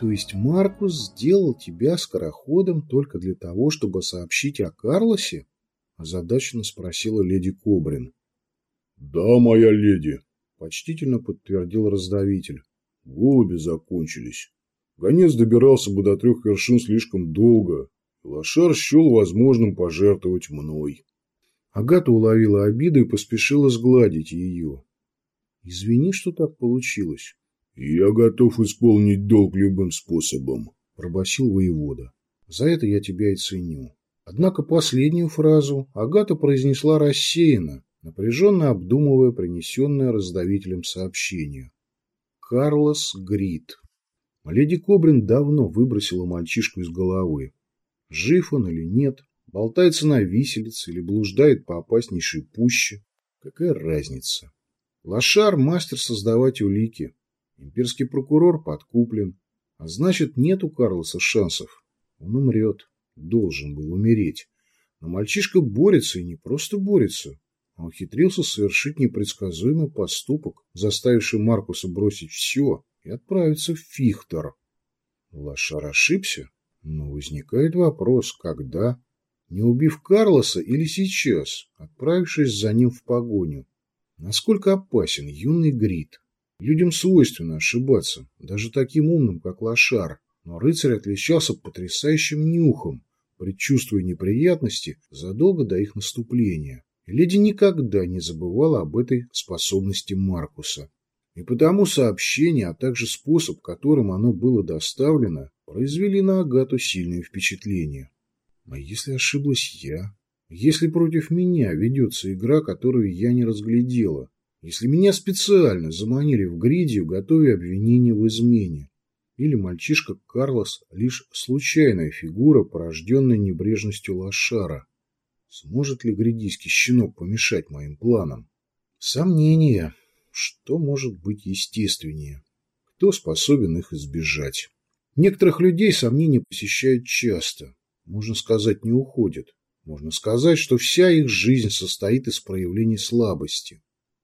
То есть Маркус сделал тебя скороходом только для того, чтобы сообщить о Карлосе? Озадаченно спросила леди Кобрин. Да, моя леди, почтительно подтвердил раздавитель. Голуби закончились. Гонец добирался бы до трех вершин слишком долго, и лошар счел возможным пожертвовать мной. Агата уловила обиду и поспешила сгладить ее. Извини, что так получилось. Я готов исполнить долг любым способом, пробасил воевода. За это я тебя и ценю. Однако последнюю фразу Агата произнесла рассеянно, напряженно обдумывая принесенное раздавителем сообщение. Карлос Грит. Леди Кобрин давно выбросила мальчишку из головы. Жив он или нет, болтается на виселице или блуждает по опаснейшей пуще. Какая разница? Лошар – мастер создавать улики. Имперский прокурор подкуплен. А значит, нет у Карлоса шансов. Он умрет. Должен был умереть. Но мальчишка борется и не просто борется, а ухитрился совершить непредсказуемый поступок, заставивший Маркуса бросить все и отправиться в Фихтер. Лошар ошибся, но возникает вопрос, когда? Не убив Карлоса или сейчас, отправившись за ним в погоню? Насколько опасен юный Грит? Людям свойственно ошибаться, даже таким умным, как Лошар, но рыцарь отличался потрясающим нюхом, предчувствуя неприятности задолго до их наступления. И леди никогда не забывала об этой способности Маркуса. И потому сообщение, а также способ, которым оно было доставлено, произвели на Агату сильное впечатление. А если ошиблась я? Если против меня ведется игра, которую я не разглядела? Если меня специально заманили в гридию, готовя обвинение в измене? Или мальчишка Карлос лишь случайная фигура, порожденная небрежностью лошара? Сможет ли гридийский щенок помешать моим планам? Сомнения. Что может быть естественнее? Кто способен их избежать? Некоторых людей сомнения посещают часто. Можно сказать, не уходят. Можно сказать, что вся их жизнь состоит из проявлений слабости.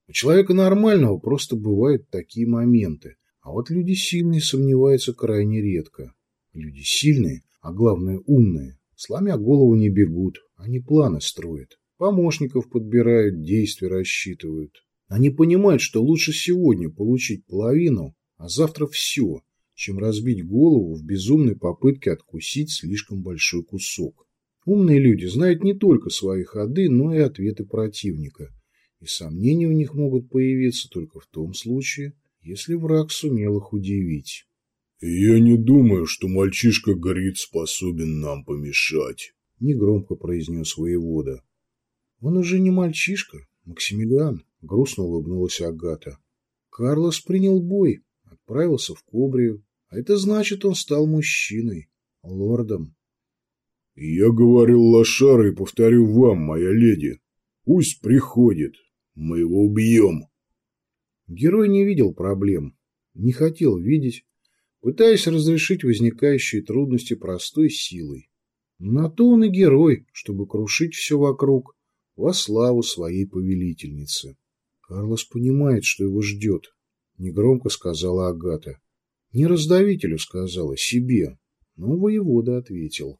У человека нормального просто бывают такие моменты. А вот люди сильные сомневаются крайне редко. Люди сильные, а главное умные, сломя голову не бегут, они планы строят. Помощников подбирают, действия рассчитывают. Они понимают, что лучше сегодня получить половину, а завтра все, чем разбить голову в безумной попытке откусить слишком большой кусок. Умные люди знают не только свои ходы, но и ответы противника. И сомнения у них могут появиться только в том случае, если враг сумел их удивить. «Я не думаю, что мальчишка горит способен нам помешать», — негромко произнес воевода. «Он уже не мальчишка, Максимилиан», — грустно улыбнулась Агата. «Карлос принял бой, отправился в Кобрию, а это значит, он стал мужчиной, лордом». «Я говорил лошары и повторю вам, моя леди. Пусть приходит. Мы его убьем». Герой не видел проблем, не хотел видеть, пытаясь разрешить возникающие трудности простой силой. На то он и герой, чтобы крушить все вокруг во славу своей повелительницы. Карлос понимает, что его ждет, негромко сказала Агата. Не раздавителю сказала, себе, но воевода ответил.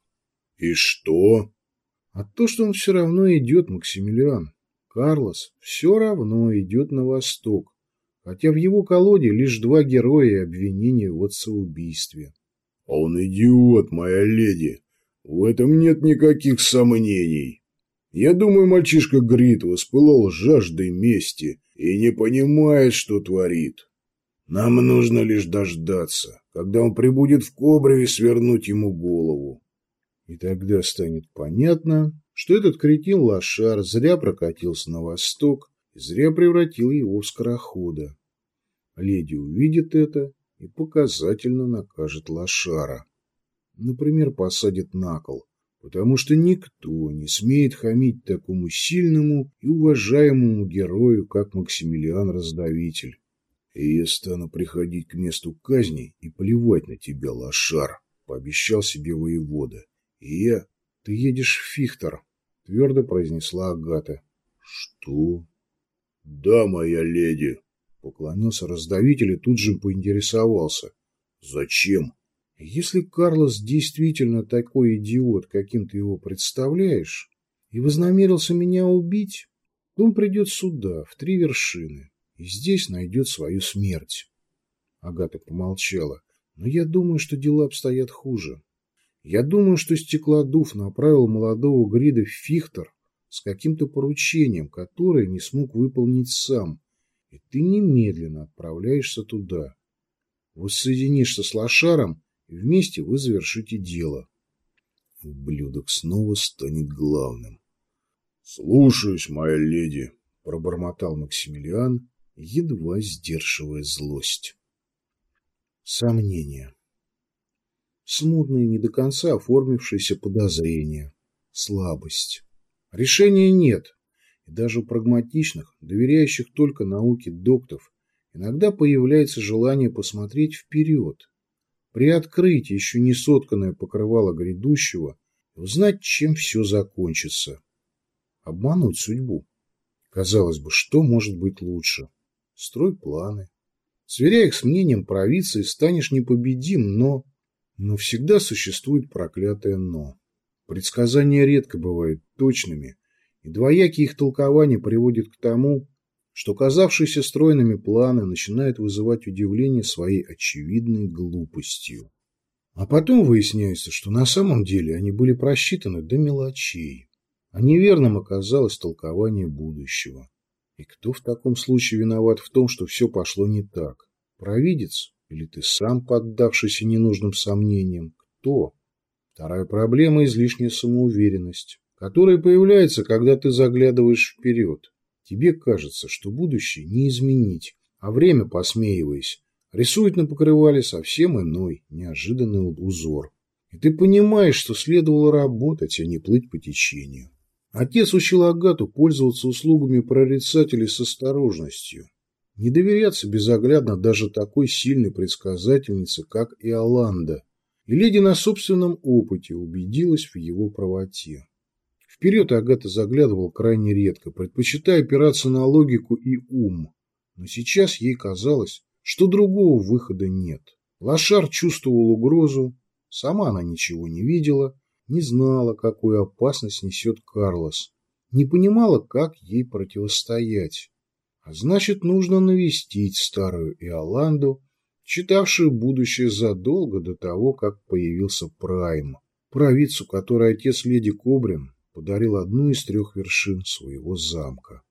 И что? А то, что он все равно идет, Максимилиан. Карлос все равно идет на восток, хотя в его колоде лишь два героя и обвинения в отцеубийстве. Он идиот, моя леди. В этом нет никаких сомнений. Я думаю, мальчишка Грит воспылал жаждой мести и не понимает, что творит. Нам нужно лишь дождаться, когда он прибудет в кобре и свернуть ему голову. И тогда станет понятно, что этот кретин Лошар зря прокатился на восток и зря превратил его в скорохода. Леди увидит это и показательно накажет Лошара. Например, посадит на кол, потому что никто не смеет хамить такому сильному и уважаемому герою, как Максимилиан Раздавитель. И я стану приходить к месту казни и плевать на тебя, лошар, пообещал себе воевода. И я... Ты едешь в Фихтер, твердо произнесла Агата. Что? Да, моя леди. Поклонился раздавитель и тут же поинтересовался. Зачем? Если Карлос действительно такой идиот, каким ты его представляешь, и вознамерился меня убить, то он придет сюда, в три вершины, и здесь найдет свою смерть. Агата помолчала. Но я думаю, что дела обстоят хуже. Я думаю, что Стеклодув направил молодого Грида в Фихтер с каким-то поручением, которое не смог выполнить сам, и ты немедленно отправляешься туда. Воссоединишься с Лошаром, и вместе вы завершите дело. Ублюдок снова станет главным. — Слушаюсь, моя леди, — пробормотал Максимилиан, едва сдерживая злость. Сомнения. Смутные, не до конца оформившиеся подозрения. Слабость. Решения нет. И даже у прагматичных, доверяющих только науке доктов, иногда появляется желание посмотреть вперед, приоткрыть еще не сотканное покрывало грядущего и узнать, чем все закончится. Обмануть судьбу. Казалось бы, что может быть лучше? Строй планы. Сверяя их с мнением провидца, станешь непобедим, но... Но всегда существует проклятое «но». Предсказания редко бывают точными, и двоякие их толкования приводят к тому, что казавшиеся стройными планы начинают вызывать удивление своей очевидной глупостью. А потом выясняется, что на самом деле они были просчитаны до мелочей, а неверным оказалось толкование будущего. И кто в таком случае виноват в том, что все пошло не так? Провидец? Или ты сам, поддавшийся ненужным сомнениям? Кто? Вторая проблема – излишняя самоуверенность, которая появляется, когда ты заглядываешь вперед. Тебе кажется, что будущее не изменить, а время, посмеиваясь, рисует на покрывале совсем иной, неожиданный узор. И ты понимаешь, что следовало работать, а не плыть по течению. Отец учил Агату пользоваться услугами прорицателей с осторожностью. Не доверяться безоглядно даже такой сильной предсказательнице, как Иоланда. И леди на собственном опыте убедилась в его правоте. Вперед Агата заглядывал крайне редко, предпочитая опираться на логику и ум. Но сейчас ей казалось, что другого выхода нет. Лошар чувствовал угрозу, сама она ничего не видела, не знала, какую опасность несет Карлос, не понимала, как ей противостоять. А значит, нужно навестить старую Иоланду, читавшую будущее задолго до того, как появился Прайм, провидцу, которой отец леди Кобрин подарил одну из трех вершин своего замка.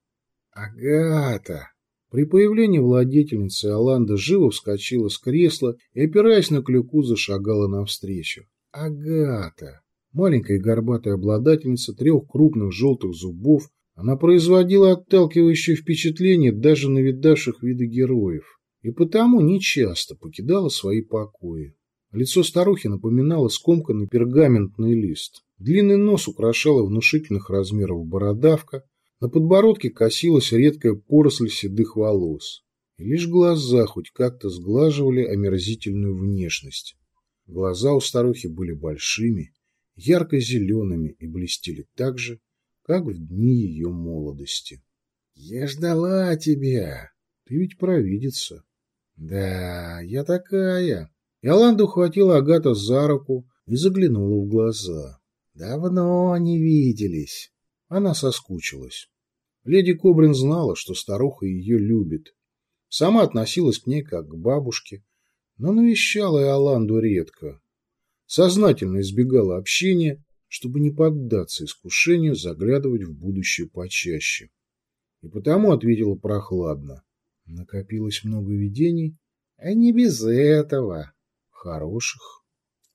«Агата!» При появлении владетельницы Иоланда живо вскочила с кресла и, опираясь на клюку, зашагала навстречу. «Агата!» Маленькая горбатая обладательница трех крупных желтых зубов, она производила отталкивающее впечатление даже на видавших виды героев, и потому нечасто покидала свои покои. Лицо старухи напоминало скомканный пергаментный лист. Длинный нос украшала внушительных размеров бородавка, на подбородке косилась редкая поросль седых волос. И лишь глаза хоть как-то сглаживали омерзительную внешность. Глаза у старухи были большими, ярко-зелеными и блестели так же, как в дни ее молодости. — Я ждала тебя. Ты ведь провидица. — Да, я такая. Иоланда ухватила Агата за руку и заглянула в глаза. — Давно не виделись. Она соскучилась. Леди Кобрин знала, что старуха ее любит. Сама относилась к ней как к бабушке, но навещала Иоланду редко, сознательно избегала общения, чтобы не поддаться искушению заглядывать в будущее почаще. И потому ответила прохладно. Накопилось много видений, а не без этого. Хороших,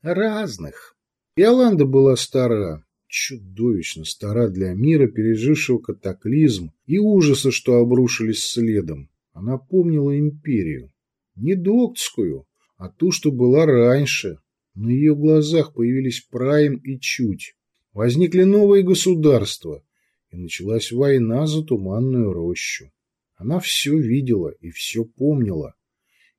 разных. Иоланда была стара, чудовищно стара для мира, пережившего катаклизм и ужасы, что обрушились следом. Она помнила империю. Не доктскую, а ту, что была раньше, на ее глазах появились Прайм и Чуть. Возникли новые государства, и началась война за туманную рощу. Она все видела и все помнила.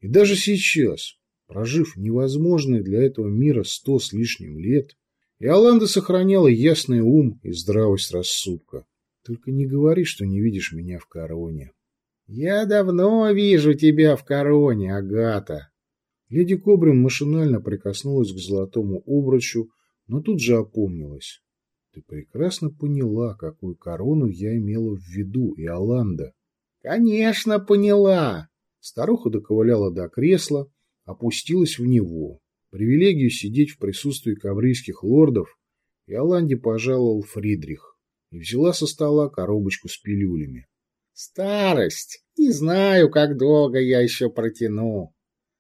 И даже сейчас, прожив невозможные для этого мира сто с лишним лет, Иоланда сохраняла ясный ум и здравость рассудка. Только не говори, что не видишь меня в короне. — Я давно вижу тебя в короне, Агата. Леди Кобрин машинально прикоснулась к золотому обручу, но тут же опомнилась. Ты прекрасно поняла, какую корону я имела в виду, Иоланда. Конечно, поняла. Старуха доковыляла до кресла, опустилась в него. Привилегию сидеть в присутствии каврийских лордов Иоланде пожаловал Фридрих и взяла со стола коробочку с пилюлями. «Старость! Не знаю, как долго я еще протяну!»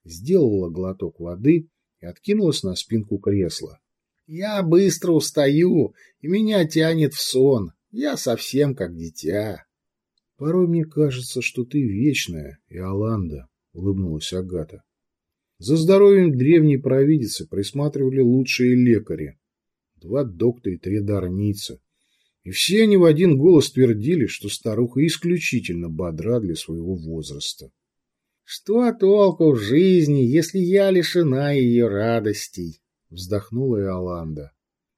Сделала глоток воды и откинулась на спинку кресла. «Я быстро устаю, и меня тянет в сон. Я совсем как дитя». «Порой мне кажется, что ты вечная, Иоланда», — улыбнулась Агата. За здоровьем древней провидицы присматривали лучшие лекари. Два доктора и три дарница. И все они в один голос твердили, что старуха исключительно бодра для своего возраста. «Что толку в жизни, если я лишена ее радостей?» — вздохнула Иоланда.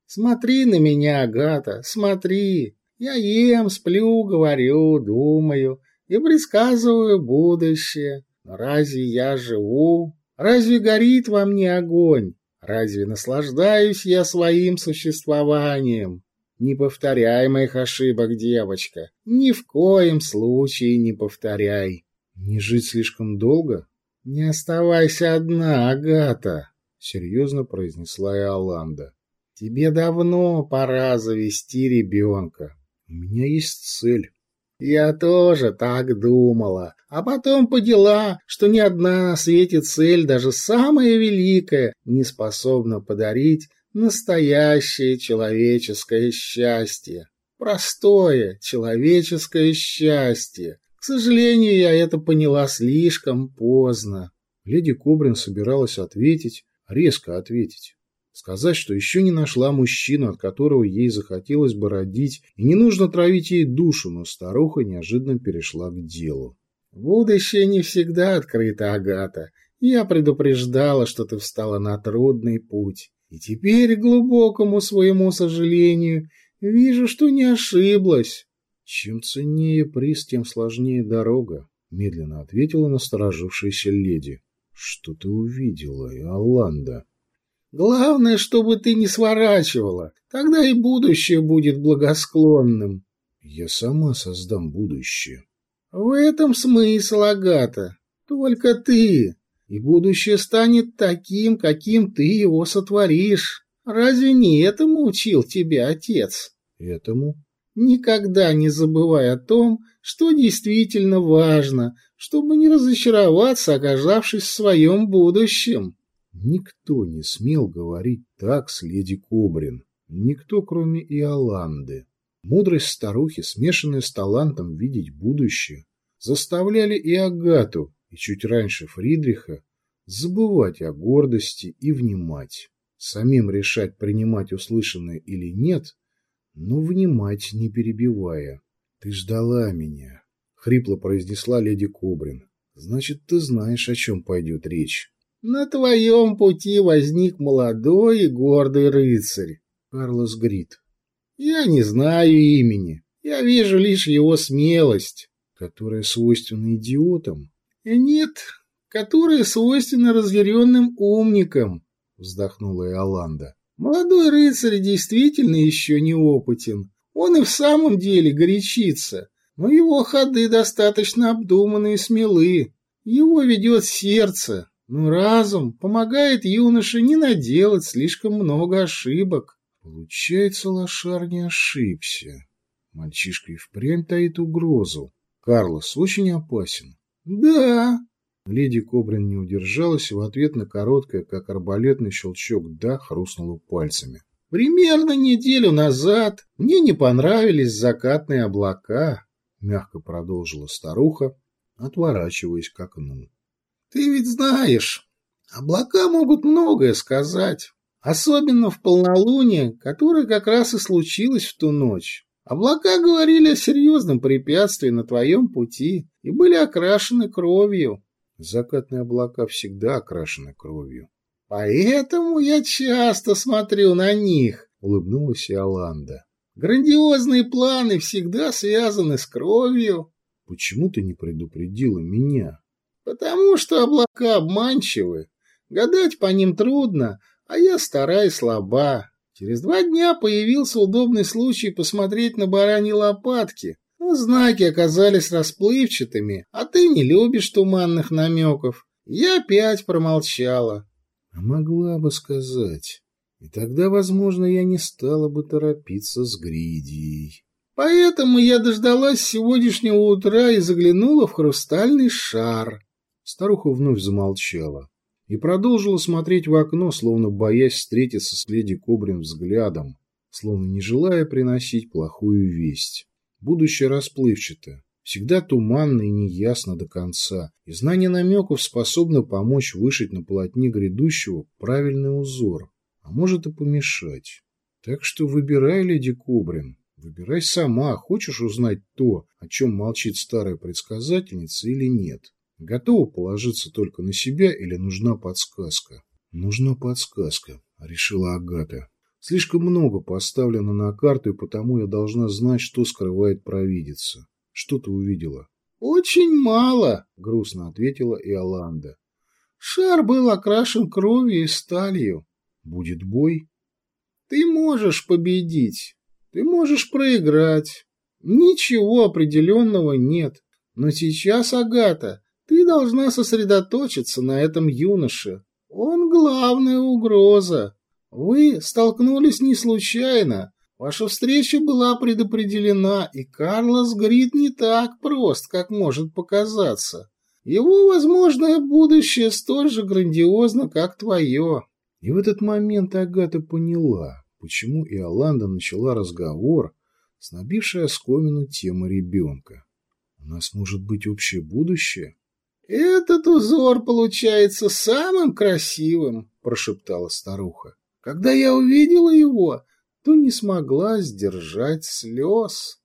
«Смотри на меня, Агата, смотри. Я ем, сплю, говорю, думаю и предсказываю будущее. Разве я живу? Разве горит во мне огонь? Разве наслаждаюсь я своим существованием? Не повторяй моих ошибок, девочка. Ни в коем случае не повторяй. Не жить слишком долго? Не оставайся одна, Агата, серьезно произнесла Иоланда. Тебе давно пора завести ребенка. У меня есть цель. Я тоже так думала, а потом поняла, что ни одна на свете цель, даже самая великая, не способна подарить настоящее человеческое счастье. Простое человеческое счастье. К сожалению, я это поняла слишком поздно. Леди Кобрин собиралась ответить, резко ответить. Сказать, что еще не нашла мужчину, от которого ей захотелось бы родить, и не нужно травить ей душу, но старуха неожиданно перешла к делу. «Будущее не всегда открыто, Агата. Я предупреждала, что ты встала на трудный путь. И теперь, к глубокому своему сожалению, вижу, что не ошиблась». «Чем ценнее приз, тем сложнее дорога», — медленно ответила насторожившаяся леди. «Что ты увидела, Иоланда?» Главное, чтобы ты не сворачивала. Тогда и будущее будет благосклонным. Я сама создам будущее. В этом смысл, Агата. Только ты. И будущее станет таким, каким ты его сотворишь. Разве не этому учил тебя отец? Этому? Никогда не забывай о том, что действительно важно, чтобы не разочароваться, оказавшись в своем будущем. Никто не смел говорить так с леди Кобрин. Никто, кроме Иоланды. Мудрость старухи, смешанная с талантом видеть будущее, заставляли и Агату, и чуть раньше Фридриха, забывать о гордости и внимать. Самим решать, принимать услышанное или нет, но внимать не перебивая. «Ты ждала меня», — хрипло произнесла леди Кобрин. «Значит, ты знаешь, о чем пойдет речь». На твоем пути возник молодой и гордый рыцарь, Карлос Грит. Я не знаю имени, я вижу лишь его смелость, которая свойственна идиотам. Нет, которая свойственна разъяренным умникам, вздохнула Иоланда. Молодой рыцарь действительно еще не опытен. Он и в самом деле горячится, но его ходы достаточно обдуманы и смелы. Его ведет сердце, но разум помогает юноше не наделать слишком много ошибок. Получается, лошар не ошибся. Мальчишка и впрямь таит угрозу. Карлос очень опасен. Да. Леди Кобрин не удержалась и в ответ на короткое, как арбалетный щелчок «да» хрустнула пальцами. Примерно неделю назад мне не понравились закатные облака, мягко продолжила старуха, отворачиваясь к окну. Ты ведь знаешь, облака могут многое сказать, особенно в полнолуние, которое как раз и случилось в ту ночь. Облака говорили о серьезном препятствии на твоем пути и были окрашены кровью. Закатные облака всегда окрашены кровью. Поэтому я часто смотрю на них, улыбнулась Иоланда. Грандиозные планы всегда связаны с кровью. Почему ты не предупредила меня? Потому что облака обманчивы. Гадать по ним трудно, а я стара и слаба. Через два дня появился удобный случай посмотреть на бараньи лопатки. Но знаки оказались расплывчатыми, а ты не любишь туманных намеков. Я опять промолчала. А могла бы сказать. И тогда, возможно, я не стала бы торопиться с Гридией. Поэтому я дождалась сегодняшнего утра и заглянула в хрустальный шар. Старуха вновь замолчала и продолжила смотреть в окно, словно боясь встретиться с леди Кобрин взглядом, словно не желая приносить плохую весть. Будущее расплывчато, всегда туманно и неясно до конца, и знание намеков способно помочь вышить на полотне грядущего правильный узор, а может и помешать. Так что выбирай, леди Кобрин, выбирай сама, хочешь узнать то, о чем молчит старая предсказательница или нет. Готова положиться только на себя или нужна подсказка? Нужна подсказка, решила Агата. Слишком много поставлено на карту, и потому я должна знать, что скрывает провидица. Что ты увидела? Очень мало, грустно ответила Иоланда. Шар был окрашен кровью и сталью. Будет бой? Ты можешь победить. Ты можешь проиграть. Ничего определенного нет. Но сейчас, Агата, ты должна сосредоточиться на этом юноше. Он главная угроза. Вы столкнулись не случайно. Ваша встреча была предопределена, и Карлос Грид не так прост, как может показаться. Его возможное будущее столь же грандиозно, как твое. И в этот момент Агата поняла, почему Иоланда начала разговор с набившей оскомину темы ребенка. У нас может быть общее будущее? «Этот узор получается самым красивым», — прошептала старуха. «Когда я увидела его, то не смогла сдержать слез».